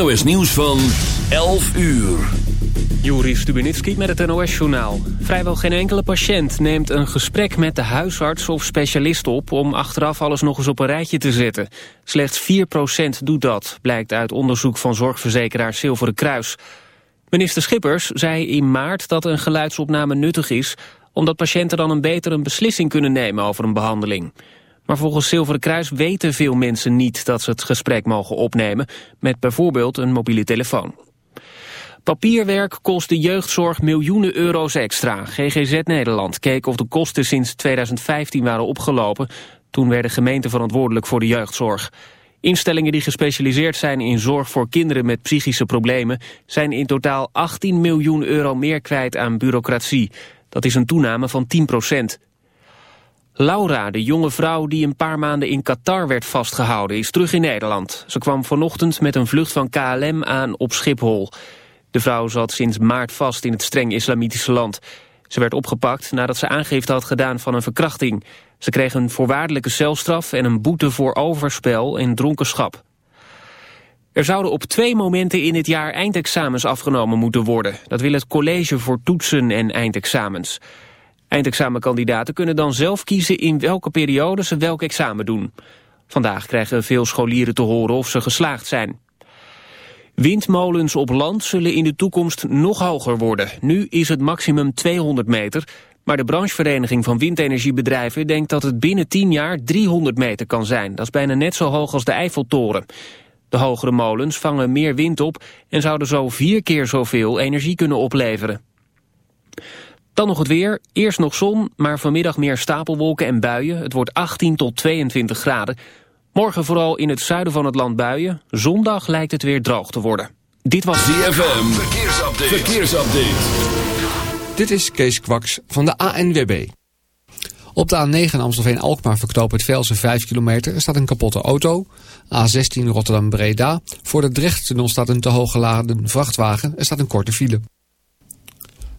NOS Nieuws van 11 uur. Juri Stubenitski met het NOS-journaal. Vrijwel geen enkele patiënt neemt een gesprek met de huisarts of specialist op... om achteraf alles nog eens op een rijtje te zetten. Slechts 4% doet dat, blijkt uit onderzoek van zorgverzekeraar Zilveren Kruis. Minister Schippers zei in maart dat een geluidsopname nuttig is... omdat patiënten dan een betere beslissing kunnen nemen over een behandeling. Maar volgens Zilveren Kruis weten veel mensen niet dat ze het gesprek mogen opnemen... met bijvoorbeeld een mobiele telefoon. Papierwerk kost de jeugdzorg miljoenen euro's extra. GGZ Nederland keek of de kosten sinds 2015 waren opgelopen. Toen werden gemeenten verantwoordelijk voor de jeugdzorg. Instellingen die gespecialiseerd zijn in zorg voor kinderen met psychische problemen... zijn in totaal 18 miljoen euro meer kwijt aan bureaucratie. Dat is een toename van 10 procent. Laura, de jonge vrouw die een paar maanden in Qatar werd vastgehouden, is terug in Nederland. Ze kwam vanochtend met een vlucht van KLM aan op Schiphol. De vrouw zat sinds maart vast in het streng islamitische land. Ze werd opgepakt nadat ze aangifte had gedaan van een verkrachting. Ze kreeg een voorwaardelijke celstraf en een boete voor overspel en dronkenschap. Er zouden op twee momenten in het jaar eindexamens afgenomen moeten worden. Dat wil het college voor toetsen en eindexamens. Eindexamenkandidaten kunnen dan zelf kiezen in welke periode ze welk examen doen. Vandaag krijgen veel scholieren te horen of ze geslaagd zijn. Windmolens op land zullen in de toekomst nog hoger worden. Nu is het maximum 200 meter, maar de branchevereniging van windenergiebedrijven denkt dat het binnen 10 jaar 300 meter kan zijn. Dat is bijna net zo hoog als de Eiffeltoren. De hogere molens vangen meer wind op en zouden zo vier keer zoveel energie kunnen opleveren. Dan nog het weer. Eerst nog zon, maar vanmiddag meer stapelwolken en buien. Het wordt 18 tot 22 graden. Morgen vooral in het zuiden van het land buien. Zondag lijkt het weer droog te worden. Dit was ZFM. Verkeersupdate. Verkeersupdate. Dit is Kees Kwaks van de ANWB. Op de A9 Amstelveen-Alkmaar verknopen het Velsen 5 kilometer. Er staat een kapotte auto. A16 Rotterdam-Breda. Voor de Drechttunnel staat een te hoog geladen vrachtwagen. Er staat een korte file.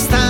hasta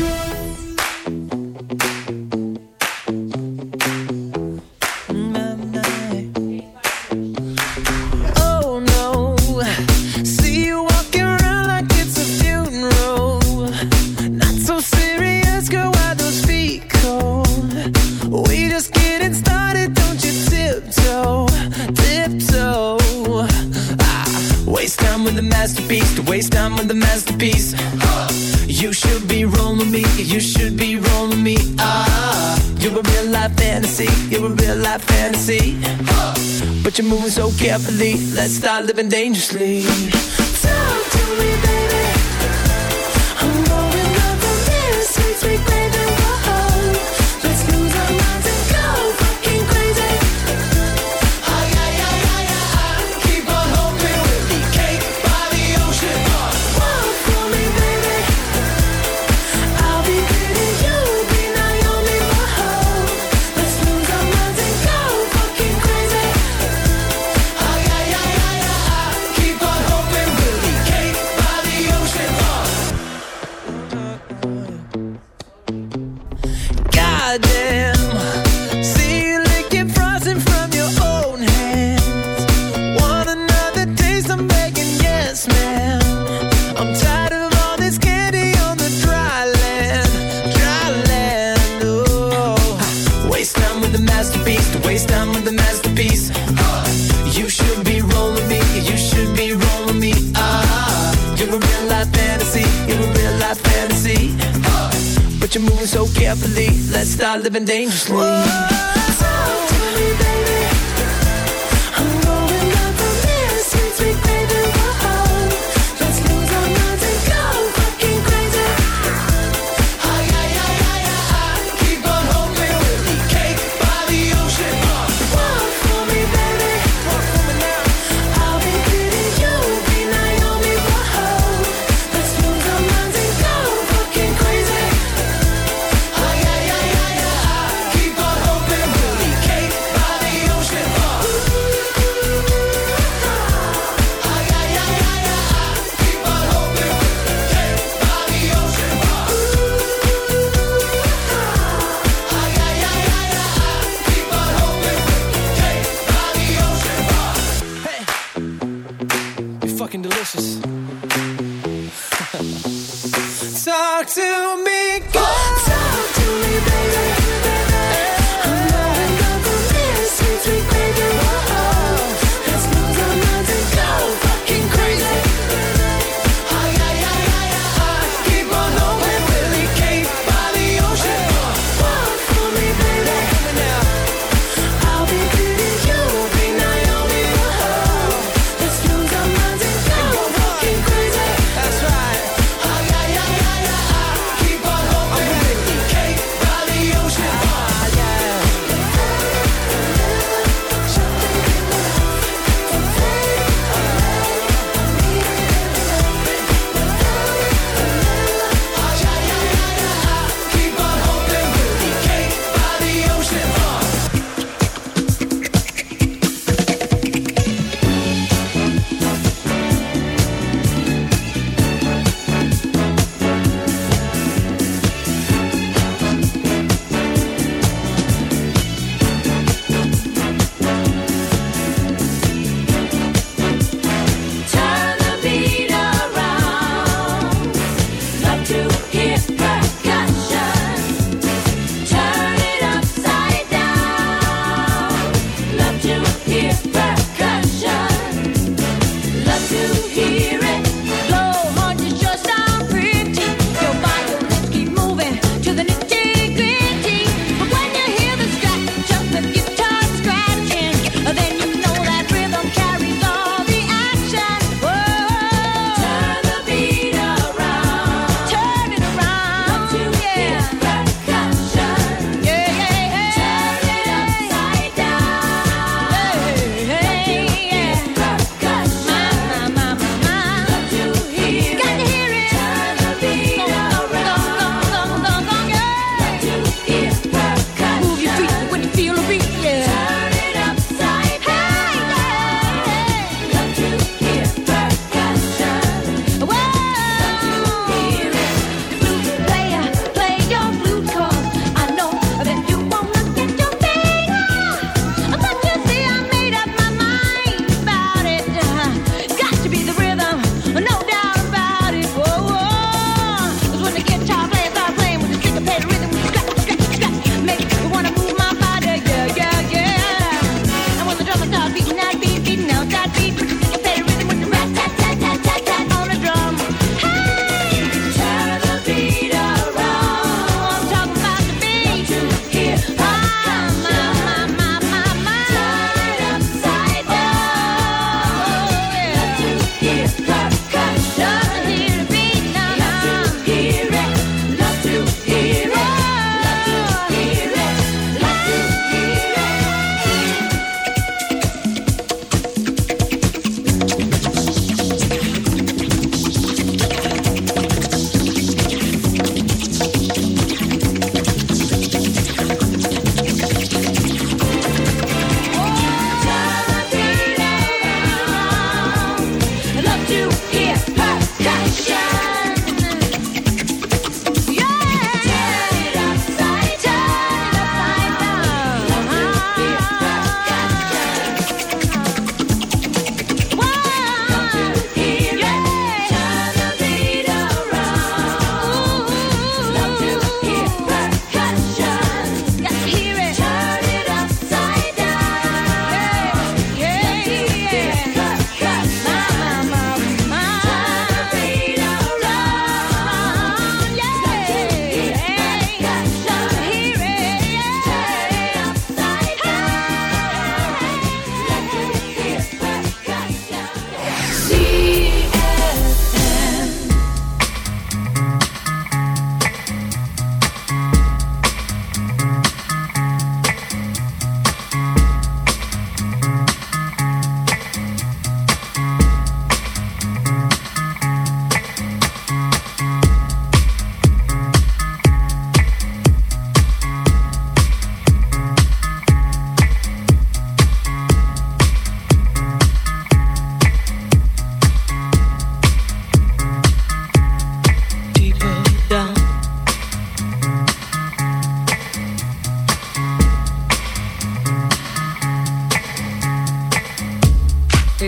moving so carefully. Let's start living dangerously.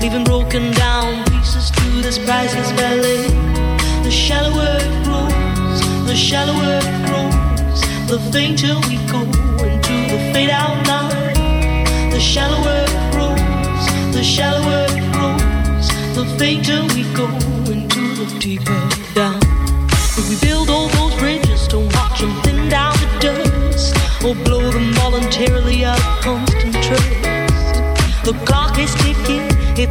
leaving broken down pieces to this priceless ballet. The shallower it grows, the shallower it grows, the fainter we go into the fade out line. The shallower it grows, the shallower it grows, the fainter we go into the deeper down. If we build all those bridges, don't watch them thin down to dust, or blow them voluntarily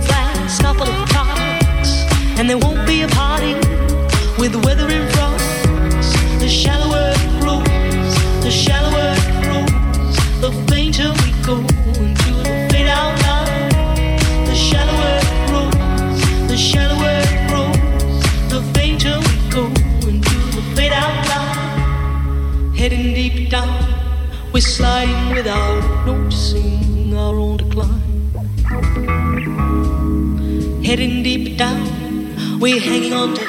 last couple of clocks, and there won't be a party with the weather. The shallower it grows, the shallower it grows, the fainter we go into the fade out line. The shallower it grows, the shallower it grows, the fainter we go into the fade out line. Heading deep down, we're sliding without noticing our own hanging on to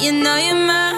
You know you're mine.